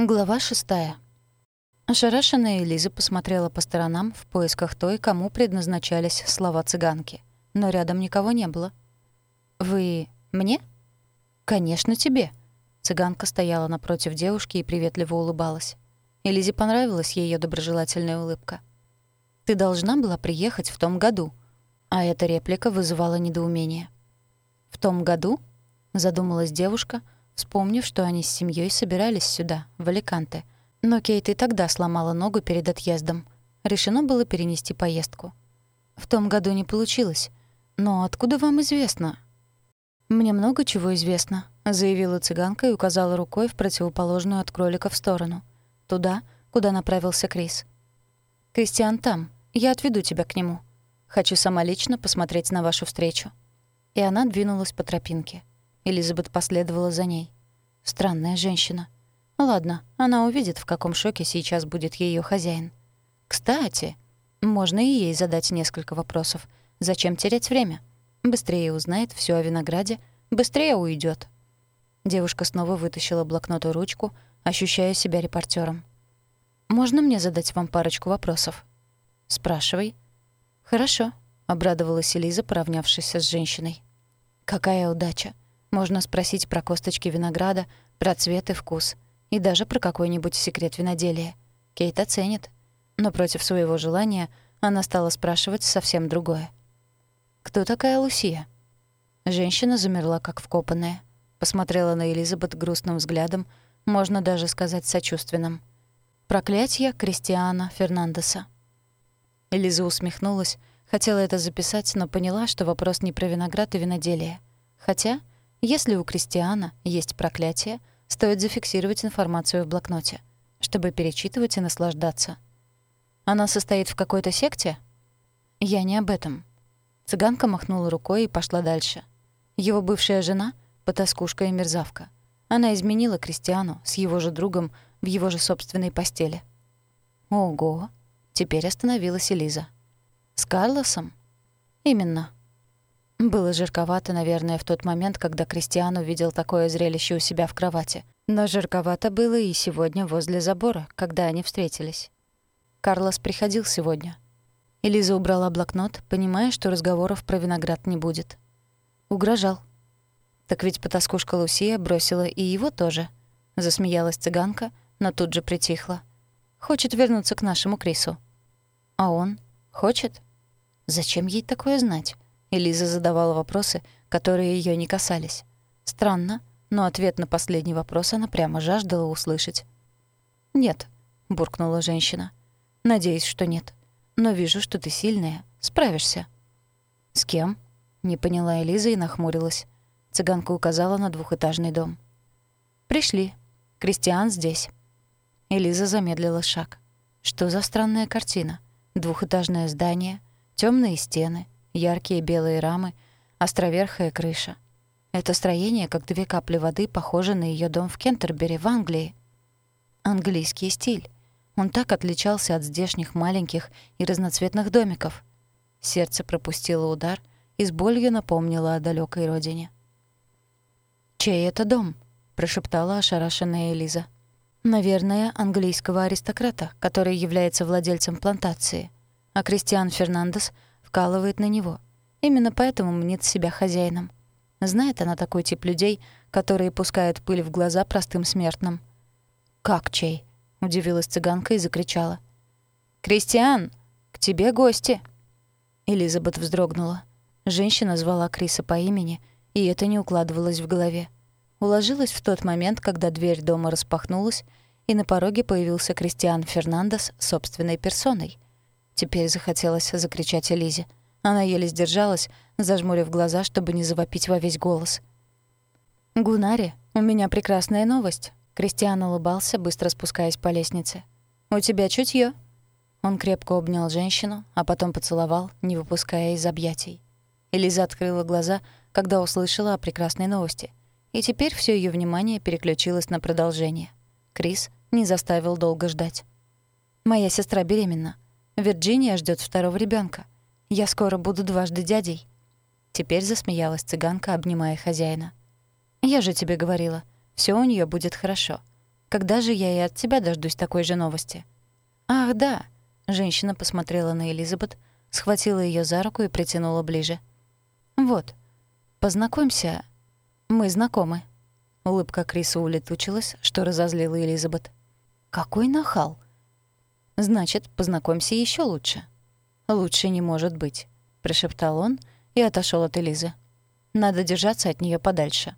Глава шестая. Ошарашенная Элиза посмотрела по сторонам в поисках той, кому предназначались слова цыганки. Но рядом никого не было. «Вы... мне?» «Конечно, тебе». Цыганка стояла напротив девушки и приветливо улыбалась. Элизе понравилась ее доброжелательная улыбка. «Ты должна была приехать в том году». А эта реплика вызывала недоумение. «В том году?» — задумалась девушка — вспомнив, что они с семьей собирались сюда, в Аликанте. Но Кейт и тогда сломала ногу перед отъездом. Решено было перенести поездку. В том году не получилось. Но откуда вам известно? «Мне много чего известно», — заявила цыганка и указала рукой в противоположную от кролика в сторону. Туда, куда направился Крис. «Кристиан там. Я отведу тебя к нему. Хочу сама лично посмотреть на вашу встречу». И она двинулась по тропинке. Элизабет последовала за ней. Странная женщина. Ладно, она увидит, в каком шоке сейчас будет ее хозяин. Кстати, можно и ей задать несколько вопросов. Зачем терять время? Быстрее узнает все о винограде, быстрее уйдет. Девушка снова вытащила блокнот и ручку, ощущая себя репортером. «Можно мне задать вам парочку вопросов?» «Спрашивай». «Хорошо», — обрадовалась Элиза, поравнявшись с женщиной. «Какая удача! Можно спросить про косточки винограда, про цвет и вкус. И даже про какой-нибудь секрет виноделия. Кейт оценит. Но против своего желания она стала спрашивать совсем другое. «Кто такая Лусия?» Женщина замерла, как вкопанная. Посмотрела на Элизабет грустным взглядом, можно даже сказать сочувственным. «Проклятье Кристиана Фернандеса». Элиза усмехнулась, хотела это записать, но поняла, что вопрос не про виноград и виноделие. Хотя если у Кристиана есть проклятие, стоит зафиксировать информацию в блокноте, чтобы перечитывать и наслаждаться. Она состоит в какой-то секте? Я не об этом. Цыганка махнула рукой и пошла дальше. Его бывшая жена — потаскушка и мерзавка. Она изменила Кристиану с его же другом в его же собственной постели. Ого! Теперь остановилась Элиза. С Карлосом? Именно. Было жарковато, наверное, в тот момент, когда Кристиан увидел такое зрелище у себя в кровати. Но жарковато было и сегодня возле забора, когда они встретились. Карлос приходил сегодня. Элиза убрала блокнот, понимая, что разговоров про виноград не будет. Угрожал. Так ведь потаскушка Лусия бросила и его тоже. Засмеялась цыганка, но тут же притихла. Хочет вернуться к нашему Крису. А он? Хочет? Зачем ей такое знать? Элиза задавала вопросы, которые ее не касались. Странно, но ответ на последний вопрос она прямо жаждала услышать. «Нет», — буркнула женщина. «Надеюсь, что нет. Но вижу, что ты сильная. Справишься». «С кем?» — не поняла Элиза и нахмурилась. Цыганка указала на двухэтажный дом. «Пришли. Кристиан здесь». Элиза замедлила шаг. Что за странная картина? Двухэтажное здание, темные стены — яркие белые рамы, островерхая крыша. Это строение, как две капли воды, похоже на ее дом в Кентербери в Англии. Английский стиль. Он так отличался от здешних маленьких и разноцветных домиков. Сердце пропустило удар и с болью напомнило о далекой родине. «Чей это дом?» — прошептала ошарашенная Элиза. «Наверное, английского аристократа, который является владельцем плантации. А Кристиан Фернандес — вкалывает на него. Именно поэтому мнит себя хозяином. Знает она такой тип людей, которые пускают пыль в глаза простым смертным. «Как чей?» — удивилась цыганка и закричала. «Кристиан, к тебе гости!» Элизабет вздрогнула. Женщина звала Криса по имени, и это не укладывалось в голове. Уложилась в тот момент, когда дверь дома распахнулась, и на пороге появился Кристиан Фернандес собственной персоной — Теперь захотелось закричать Элизе. Она еле сдержалась, зажмурив глаза, чтобы не завопить во весь голос. «Гунари, у меня прекрасная новость». Кристиан улыбался, быстро спускаясь по лестнице. «У тебя чутье. Он крепко обнял женщину, а потом поцеловал, не выпуская из объятий. Элиза открыла глаза, когда услышала о прекрасной новости. И теперь все ее внимание переключилось на продолжение. Крис не заставил долго ждать. «Моя сестра беременна. Вирджиния ждет второго ребенка. Я скоро буду дважды дядей». Теперь засмеялась цыганка, обнимая хозяина. «Я же тебе говорила, все у нее будет хорошо. Когда же я и от тебя дождусь такой же новости?» «Ах, да!» Женщина посмотрела на Элизабет, схватила ее за руку и притянула ближе. «Вот, познакомься. Мы знакомы». Улыбка Криса улетучилась, что разозлила Элизабет. «Какой нахал!» «Значит, познакомься еще лучше». «Лучше не может быть», — прошептал он и отошел от Элизы. «Надо держаться от нее подальше».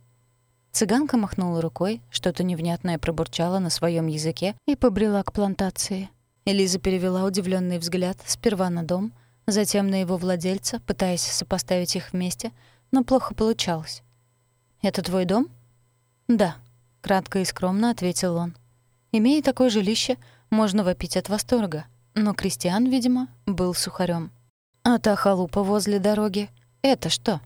Цыганка махнула рукой, что-то невнятное пробурчала на своем языке и побрела к плантации. Элиза перевела удивленный взгляд сперва на дом, затем на его владельца, пытаясь сопоставить их вместе, но плохо получалось. «Это твой дом?» «Да», — кратко и скромно ответил он. Имея такое жилище, можно вопить от восторга, но Кристиан, видимо, был сухарем. А та халупа возле дороги — это что?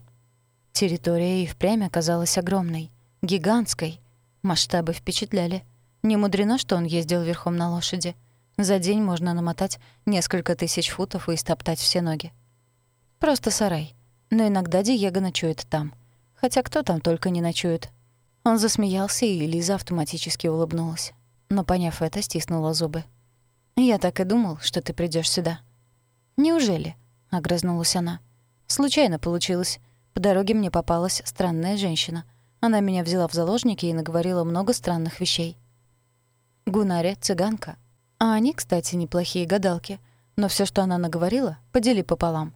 Территория и впрямь оказалась огромной. Гигантской. Масштабы впечатляли. Не мудрено, что он ездил верхом на лошади. За день можно намотать несколько тысяч футов и стоптать все ноги. Просто сарай. Но иногда Диего ночует там. Хотя кто там только не ночует. Он засмеялся, и Лиза автоматически улыбнулась. Но, поняв это, стиснула зубы. «Я так и думал, что ты придешь сюда». «Неужели?» — огрызнулась она. «Случайно получилось. По дороге мне попалась странная женщина — она меня взяла в заложники и наговорила много странных вещей. Гунаре — цыганка. А они, кстати, неплохие гадалки. Но все, что она наговорила, подели пополам.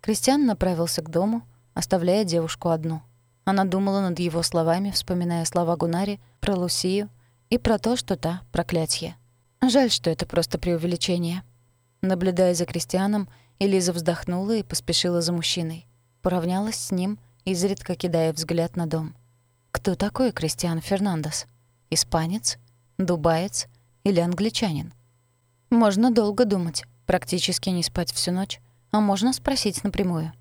Кристиан направился к дому, оставляя девушку одну. Она думала над его словами, вспоминая слова Гунари про Лусию и про то, что та — проклятие. Жаль, что это просто преувеличение. Наблюдая за Кристианом, Элиза вздохнула и поспешила за мужчиной. Поравнялась с ним, изредка кидая взгляд на дом. Кто такой Кристиан Фернандес? Испанец? Дубаец? Или англичанин? Можно долго думать, практически не спать всю ночь, а можно спросить напрямую.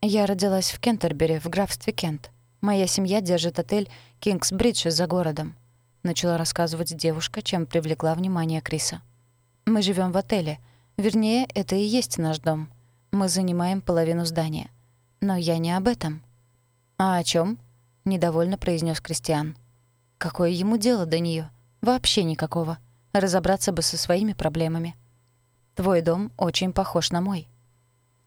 Я родилась в Кентербери, в графстве Кент. Моя семья держит отель «Кингсбридж» за городом. Начала рассказывать девушка, чем привлекла внимание Криса. Мы живем в отеле. Вернее, это и есть наш дом. Мы занимаем половину здания. Но я не об этом. А о чем? — недовольно произнес Кристиан. «Какое ему дело до нее? Вообще никакого. Разобраться бы со своими проблемами. Твой дом очень похож на мой».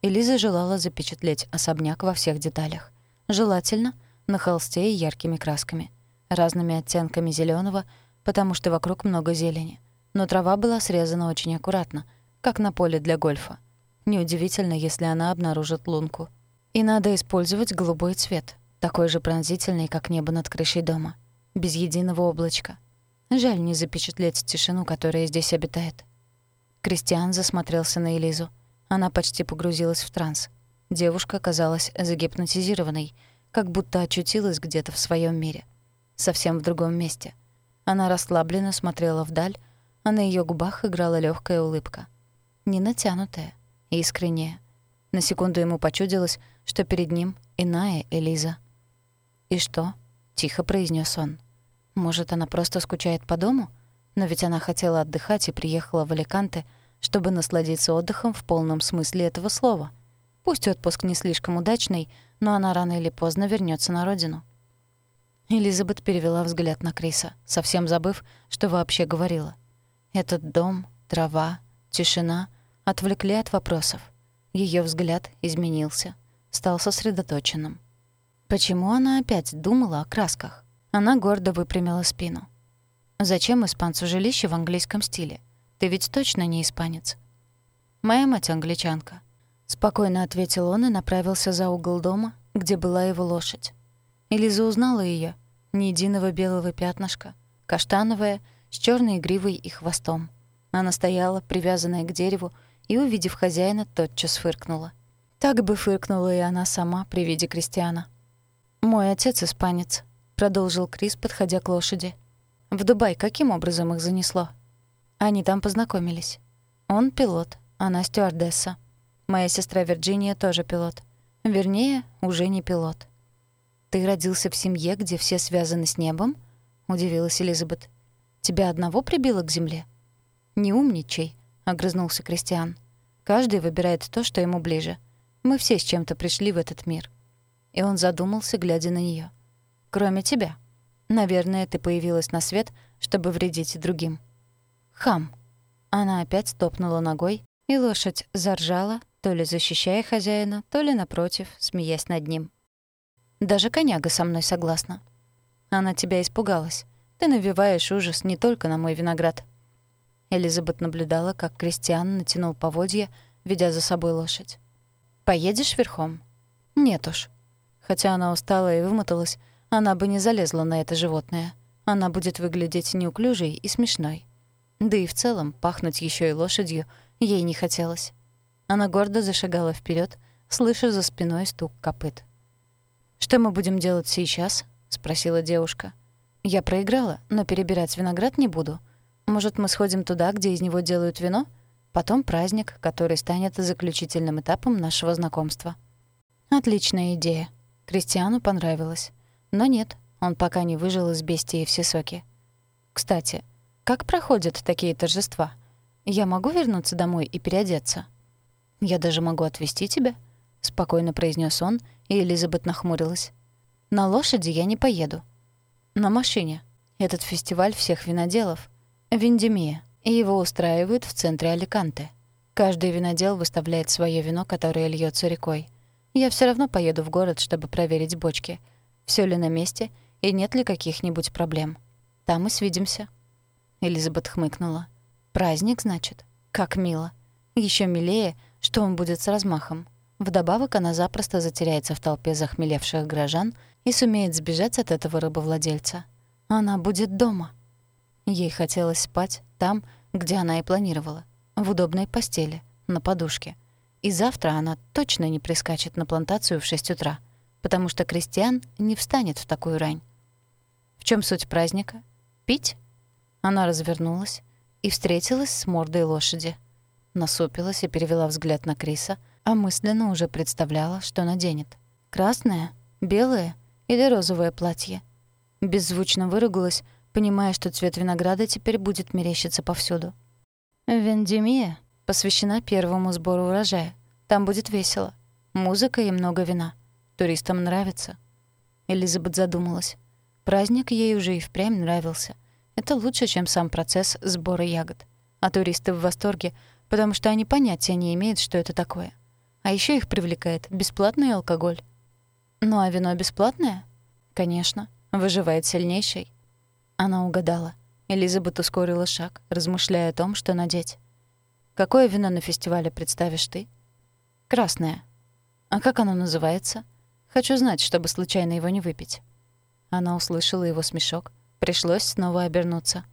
Элиза желала запечатлеть особняк во всех деталях. Желательно на холсте и яркими красками. Разными оттенками зеленого, потому что вокруг много зелени. Но трава была срезана очень аккуратно, как на поле для гольфа. Неудивительно, если она обнаружит лунку. И надо использовать голубой цвет — такой же пронзительный, как небо над крышей дома, без единого облачка. Жаль не запечатлеть тишину, которая здесь обитает. Кристиан засмотрелся на Элизу. Она почти погрузилась в транс. Девушка казалась загипнотизированной, как будто очутилась где-то в своем мире. Совсем в другом месте. Она расслабленно смотрела вдаль, а на ее губах играла легкая улыбка. Не натянутая, искренняя. На секунду ему почудилось, что перед ним иная Элиза — «И что?» — тихо произнес он. «Может, она просто скучает по дому? Но ведь она хотела отдыхать и приехала в Аликанте, чтобы насладиться отдыхом в полном смысле этого слова. Пусть отпуск не слишком удачный, но она рано или поздно вернется на родину». Элизабет перевела взгляд на Криса, совсем забыв, что вообще говорила. Этот дом, трава, тишина отвлекли от вопросов. Ее взгляд изменился, стал сосредоточенным. Почему она опять думала о красках? Она гордо выпрямила спину. «Зачем испанцу жилище в английском стиле? Ты ведь точно не испанец?» «Моя мать англичанка», — спокойно ответил он и направился за угол дома, где была его лошадь. Элиза узнала ее, ни единого белого пятнышка, каштановая, с черной гривой и хвостом. Она стояла, привязанная к дереву, и, увидев хозяина, тотчас фыркнула. Так бы фыркнула и она сама при виде крестьяна. «Мой отец испанец», — продолжил Крис, подходя к лошади. «В Дубай каким образом их занесло?» Они там познакомились. Он пилот, она стюардесса. Моя сестра Вирджиния тоже пилот. Вернее, уже не пилот. «Ты родился в семье, где все связаны с небом?» — удивилась Элизабет. «Тебя одного прибило к земле?» «Не умничай», — огрызнулся Кристиан. «Каждый выбирает то, что ему ближе. Мы все с чем-то пришли в этот мир и он задумался, глядя на нее. «Кроме тебя. Наверное, ты появилась на свет чтобы вредить другим. Хам. Она опять топнула ногой, и лошадь заржала, то ли защищая хозяина, то ли, напротив, смеясь над ним. «Даже коняга со мной согласна. Она тебя испугалась. Ты навеваешь ужас не только на мой виноград». Элизабет наблюдала, как Кристиан натянул поводья, ведя за собой лошадь. «Поедешь верхом?» «Нет уж». Хотя она устала и вымоталась, она бы не залезла на это животное. Она будет выглядеть неуклюжей и смешной. Да и в целом пахнуть еще и лошадью ей не хотелось. Она гордо зашагала вперед, слыша за спиной стук копыт. «Что мы будем делать сейчас?» — спросила девушка. «Я проиграла, но перебирать виноград не буду. Может, мы сходим туда, где из него делают вино? Потом праздник, который станет заключительным этапом нашего знакомства». «Отличная идея. Кристиану понравилось. Но нет, он пока не выжил из бестии все соки. Кстати, как проходят такие торжества? Я могу вернуться домой и переодеться?» «Я даже могу отвезти тебя», — спокойно произнес он, и Элизабет нахмурилась. «На лошади я не поеду. На машине. Этот фестиваль всех виноделов. Виндемия. И его устраивают в центре Аликанте. Каждый винодел выставляет свое вино, которое льется рекой. Я все равно поеду в город, чтобы проверить бочки. Все ли на месте и нет ли каких-нибудь проблем. Там и свидимся». Элизабет хмыкнула. «Праздник, значит? Как мило. Еще милее — что он будет с размахом. Вдобавок она запросто затеряется в толпе захмелевших горожан и сумеет сбежать от этого рабовладельца. Она будет дома. Ей хотелось спать там, где она и планировала, в удобной постели, на подушке. И завтра она точно не прискачет на плантацию в 6 утра, потому что крестьян не встанет в такую рань. В чем суть праздника? Пить? Она развернулась и встретилась с мордой лошади — насупилась и перевела взгляд на Криса, а мысленно уже представляла, что наденет. Красное, белое или розовое платье. Беззвучно выругалась, понимая, что цвет винограда теперь будет мерещиться повсюду. Вендемия посвящена первому сбору урожая. Там будет весело. Музыка и много вина. Туристам нравится. Элизабет задумалась. Праздник ей уже и впрямь нравился. Это лучше, чем сам процесс сбора ягод. А туристы в восторге, потому что они понятия не имеют, что это такое. А еще их привлекает бесплатный алкоголь. Ну а вино бесплатное? Конечно, выживает сильнейший. Она угадала. Элизабет ускорила шаг, размышляя о том, что надеть. «Какое вино на фестивале представишь ты?» «Красное». «А как оно называется?» «Хочу знать, чтобы случайно его не выпить». Она услышала его смешок. Пришлось снова обернуться.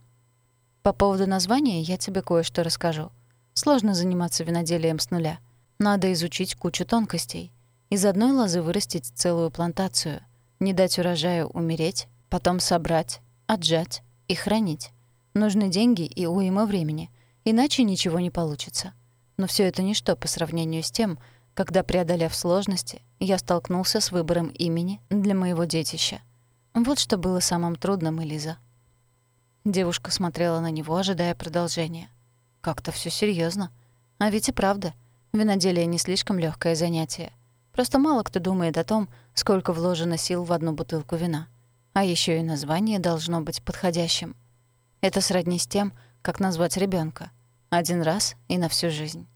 «По поводу названия я тебе кое-что расскажу. Сложно заниматься виноделием с нуля. Надо изучить кучу тонкостей. Из одной лозы вырастить целую плантацию, не дать урожаю умереть, потом собрать, отжать и хранить. Нужны деньги и уйма времени, иначе ничего не получится. Но все это ничто по сравнению с тем, когда, преодолев сложности, я столкнулся с выбором имени для моего детища. Вот что было самым трудным, Элиза. Девушка смотрела на него, ожидая продолжения. Как-то все серьезно. А ведь и правда, виноделие не слишком легкое занятие. Просто мало кто думает о том, сколько вложено сил в одну бутылку вина. А еще и название должно быть подходящим. Это сродни с тем, как назвать ребенка. Один раз и на всю жизнь.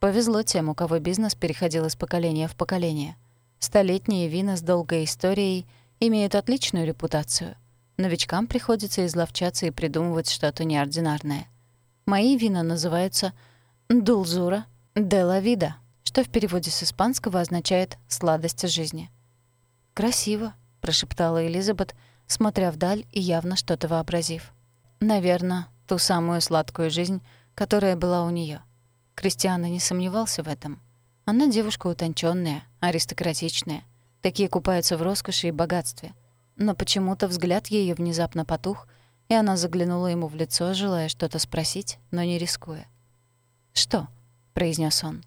Повезло тем, у кого бизнес переходил из поколения в поколение. Столетние вина с долгой историей имеют отличную репутацию. Новичкам приходится изловчаться и придумывать что-то неординарное. Мои вина называются «дулзура де ла вида», что в переводе с испанского означает «сладость жизни». «Красиво», — прошептала Элизабет, смотря вдаль и явно что-то вообразив. «Наверное, ту самую сладкую жизнь, которая была у нее. Кристиана не сомневался в этом. Она девушка утонченная, аристократичная. Такие купаются в роскоши и богатстве. Но почему-то взгляд ее внезапно потух, и она заглянула ему в лицо, желая что-то спросить, но не рискуя. «Что?» — произнес он.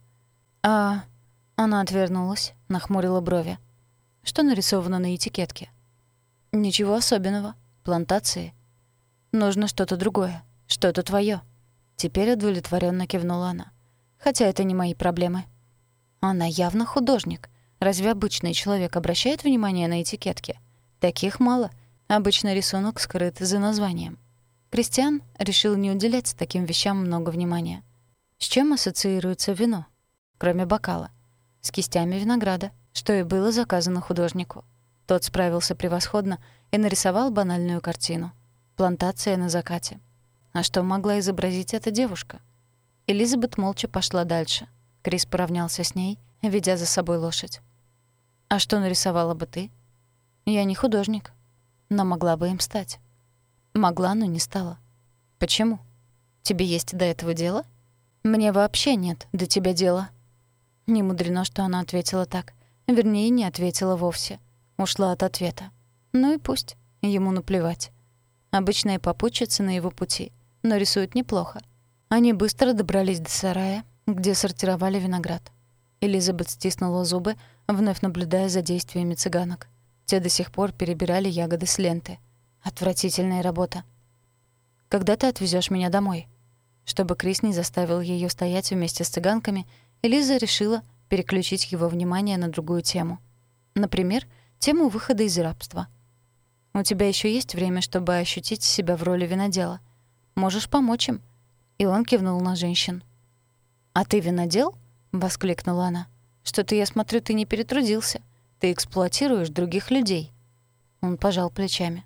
«А...» Она отвернулась, нахмурила брови. «Что нарисовано на этикетке?» «Ничего особенного. Плантации. Нужно что-то другое, что-то твое. Теперь удовлетворенно кивнула она. «Хотя это не мои проблемы». Она явно художник. Разве обычный человек обращает внимание на этикетки? Таких мало. Обычно рисунок скрыт за названием. Кристиан решил не уделять таким вещам много внимания. С чем ассоциируется вино? Кроме бокала. С кистями винограда, что и было заказано художнику. Тот справился превосходно и нарисовал банальную картину. Плантация на закате. А что могла изобразить эта девушка? Элизабет молча пошла дальше. Крис поравнялся с ней, ведя за собой лошадь. «А что нарисовала бы ты?» «Я не художник, но могла бы им стать». «Могла, но не стала». «Почему? Тебе есть до этого дело?» «Мне вообще нет до тебя дела». Не мудрено, что она ответила так. Вернее, не ответила вовсе. Ушла от ответа. Ну и пусть. Ему наплевать. Обычная попутчица на его пути, но рисует неплохо. Они быстро добрались до сарая, где сортировали виноград. Элизабет стиснула зубы, вновь наблюдая за действиями цыганок. Те до сих пор перебирали ягоды с ленты. Отвратительная работа. «Когда ты отвезешь меня домой?» Чтобы Крис не заставил ее стоять вместе с цыганками, Элиза решила переключить его внимание на другую тему. Например, тему выхода из рабства. «У тебя еще есть время, чтобы ощутить себя в роли винодела. Можешь помочь им». И он кивнул на женщин. «А ты винодел?» — воскликнула она. «Что-то, я смотрю, ты не перетрудился. Ты эксплуатируешь других людей». Он пожал плечами.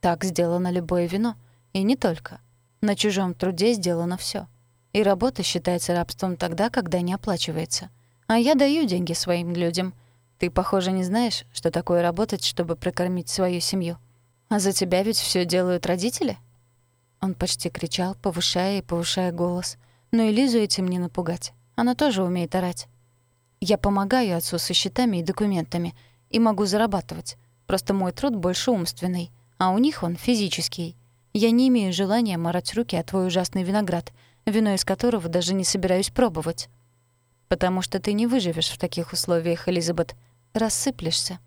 «Так сделано любое вино. И не только. На чужом труде сделано все. И работа считается рабством тогда, когда не оплачивается. А я даю деньги своим людям. Ты, похоже, не знаешь, что такое работать, чтобы прокормить свою семью. А за тебя ведь все делают родители?» Он почти кричал, повышая и повышая голос. Но Элизу этим не напугать. Она тоже умеет орать. «Я помогаю отцу со счетами и документами и могу зарабатывать. Просто мой труд больше умственный, а у них он физический. Я не имею желания морать руки о твой ужасный виноград, вино из которого даже не собираюсь пробовать. Потому что ты не выживешь в таких условиях, Элизабет. Рассыплешься.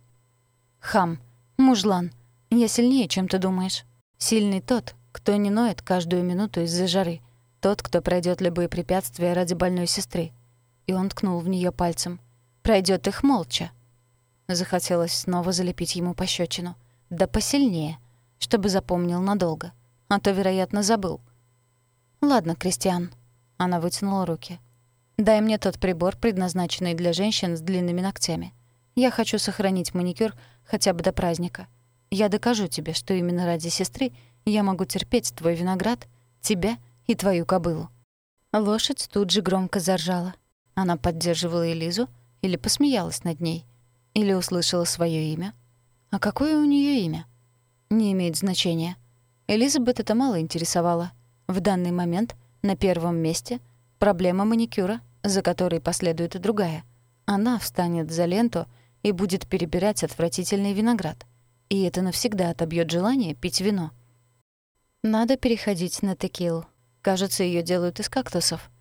Хам, мужлан, я сильнее, чем ты думаешь. Сильный тот, кто не ноет каждую минуту из-за жары. Тот, кто пройдет любые препятствия ради больной сестры. И он ткнул в нее пальцем. Пройдет их молча. Захотелось снова залепить ему пощечину. Да посильнее, чтобы запомнил надолго а то, вероятно, забыл. «Ладно, Кристиан». Она вытянула руки. «Дай мне тот прибор, предназначенный для женщин с длинными ногтями. Я хочу сохранить маникюр хотя бы до праздника. Я докажу тебе, что именно ради сестры я могу терпеть твой виноград, тебя и твою кобылу». Лошадь тут же громко заржала. Она поддерживала Элизу или посмеялась над ней, или услышала свое имя. А какое у нее имя? Не имеет значения. Элизабет это мало интересовало. В данный момент на первом месте проблема маникюра, за которой последует и другая. Она встанет за ленту и будет перебирать отвратительный виноград. И это навсегда отобьет желание пить вино. Надо переходить на текилу. Кажется, ее делают из кактусов.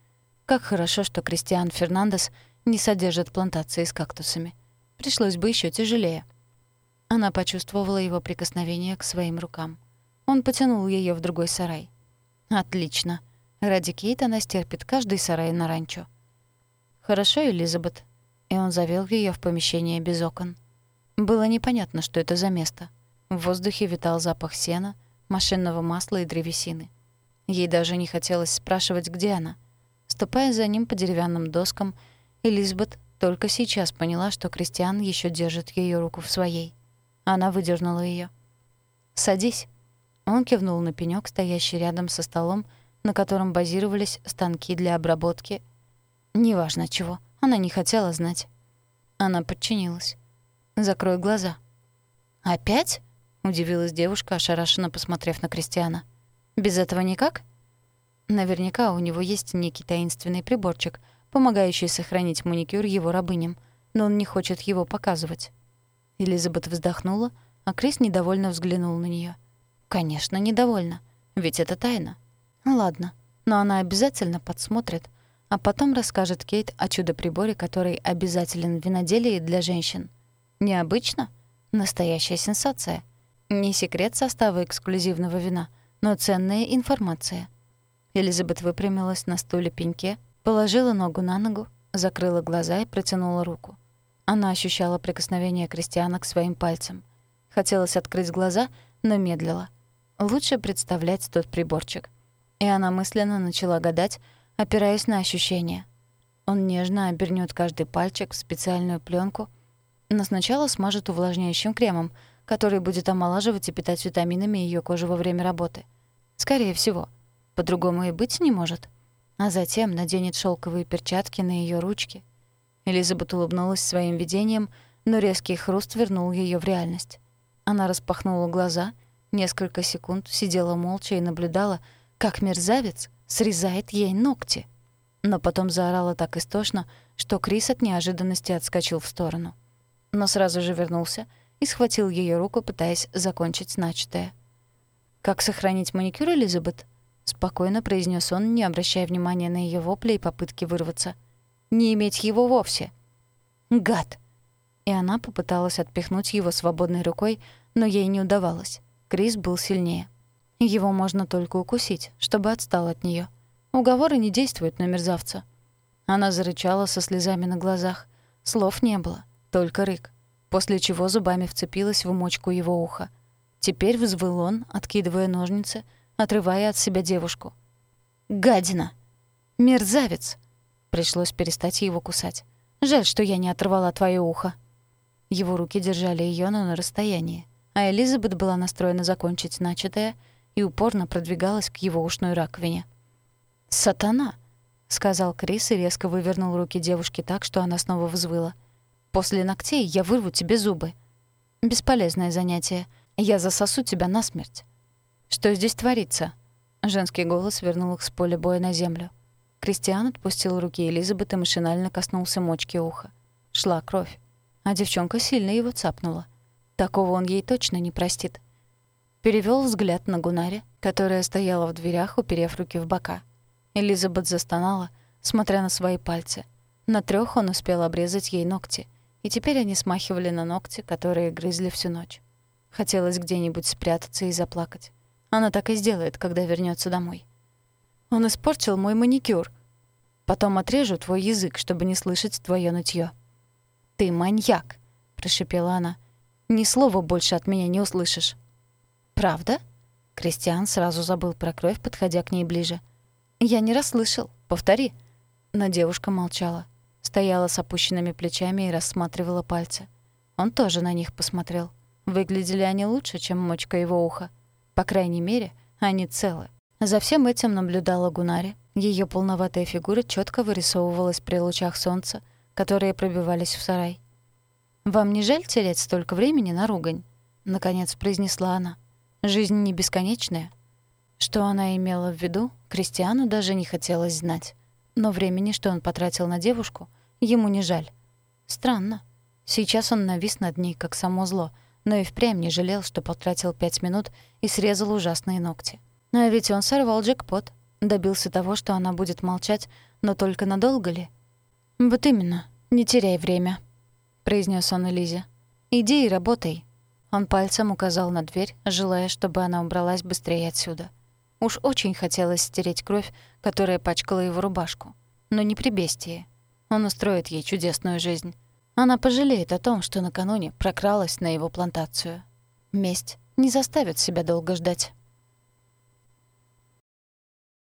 Как хорошо, что Кристиан Фернандес не содержит плантации с кактусами. Пришлось бы еще тяжелее. Она почувствовала его прикосновение к своим рукам. Он потянул ее в другой сарай. «Отлично. Ради Кейт она стерпит каждый сарай на ранчо». «Хорошо, Элизабет». И он завел ее в помещение без окон. Было непонятно, что это за место. В воздухе витал запах сена, машинного масла и древесины. Ей даже не хотелось спрашивать, где она. Ступая за ним по деревянным доскам, Элизабет только сейчас поняла, что Кристиан еще держит ее руку в своей. Она выдернула ее. «Садись». Он кивнул на пенёк, стоящий рядом со столом, на котором базировались станки для обработки. Неважно чего, она не хотела знать. Она подчинилась. «Закрой глаза». «Опять?» — удивилась девушка, ошарашенно посмотрев на Кристиана. «Без этого никак?» Наверняка у него есть некий таинственный приборчик, помогающий сохранить маникюр его рабыням, но он не хочет его показывать. Элизабет вздохнула, а Крис недовольно взглянул на неё. Конечно, недовольна. Ведь это тайна. Ладно, но она обязательно подсмотрит, а потом расскажет Кейт о чудо-приборе, который обязателен в виноделии для женщин. Необычно? Настоящая сенсация. Не секрет состава эксклюзивного вина, но ценная информация. Элизабет выпрямилась на стуле пеньке, положила ногу на ногу, закрыла глаза и протянула руку. Она ощущала прикосновение Кристиана к своим пальцам. Хотелось открыть глаза, но медлила — лучше представлять тот приборчик. И она мысленно начала гадать, опираясь на ощущения. Он нежно обернёт каждый пальчик в специальную пленку, но сначала смажет увлажняющим кремом, который будет омолаживать и питать витаминами ее кожу во время работы. Скорее всего. По-другому и быть не может. А затем наденет шелковые перчатки на ее ручки. Элизабет улыбнулась своим видением, но резкий хруст вернул ее в реальность. Она распахнула глаза, несколько секунд сидела молча и наблюдала, как мерзавец срезает ей ногти. Но потом заорала так истошно, что Крис от неожиданности отскочил в сторону. Но сразу же вернулся и схватил ее руку, пытаясь закончить начатое. «Как сохранить маникюр, Элизабет?» — спокойно произнес он, не обращая внимания на ее вопли и попытки вырваться. «Не иметь его вовсе!» «Гад!» И она попыталась отпихнуть его свободной рукой, но ей не удавалось. Крис был сильнее. Его можно только укусить, чтобы отстал от нее. Уговоры не действуют на мерзавца. Она зарычала со слезами на глазах. Слов не было, только рык. После чего зубами вцепилась в мочку его уха. Теперь взвыл он, откидывая ножницы, отрывая от себя девушку. «Гадина! Мерзавец!» Пришлось перестать его кусать. «Жаль, что я не оторвала твое ухо». Его руки держали ее, но на расстоянии, а Элизабет была настроена закончить начатое — и упорно продвигалась к его ушной раковине. «Сатана!» — сказал Крис и резко вывернул руки девушки так, что она снова взвыла. «После ногтей я вырву тебе зубы». «Бесполезное занятие. Я засосу тебя насмерть». «Что здесь творится?» Женский голос вернул их с поля боя на землю. Кристиан отпустил руки Элизабет и машинально коснулся мочки уха. Шла кровь. А девчонка сильно его цапнула. Такого он ей точно не простит перевел взгляд на Гунаре, которая стояла в дверях, уперев руки в бока. Элизабет застонала, смотря на свои пальцы. На трех он успел обрезать ей ногти, и теперь они смахивали на ногти, которые грызли всю ночь. Хотелось где-нибудь спрятаться и заплакать. Она так и сделает, когда вернется домой. Он испортил мой маникюр. Потом отрежу твой язык, чтобы не слышать твое нытье. «Ты маньяк!» — прошипела она. «Ни слова больше от меня не услышишь». «Правда?» Кристиан сразу забыл про кровь, подходя к ней ближе. «Я не расслышал. Повтори». Но девушка молчала. Стояла с опущенными плечами и рассматривала пальцы. Он тоже на них посмотрел. Выглядели они лучше, чем мочка его уха. По крайней мере, они целы. За всем этим наблюдала Гунари. Ее полноватая фигура четко вырисовывалась при лучах солнца, которые пробивались в сарай. «Вам не жаль терять столько времени на ругань?» — наконец произнесла она. Жизнь не бесконечная. Что она имела в виду, Кристиану даже не хотелось знать. Но времени, что он потратил на девушку, ему не жаль. Странно. Сейчас он навис над ней, как само зло, но и впрямь не жалел, что потратил пять минут и срезал ужасные ногти. А ведь он сорвал джекпот. Добился того, что она будет молчать, но только надолго ли? «Вот именно. Не теряй время», — произнес он Элизе. «Иди и работай. Он пальцем указал на дверь, желая, чтобы она убралась быстрее отсюда. Уж очень хотелось стереть кровь, которая пачкала его рубашку. Но не при бестии. Он устроит ей чудесную жизнь. Она пожалеет о том, что накануне прокралась на его плантацию. Месть не заставит себя долго ждать.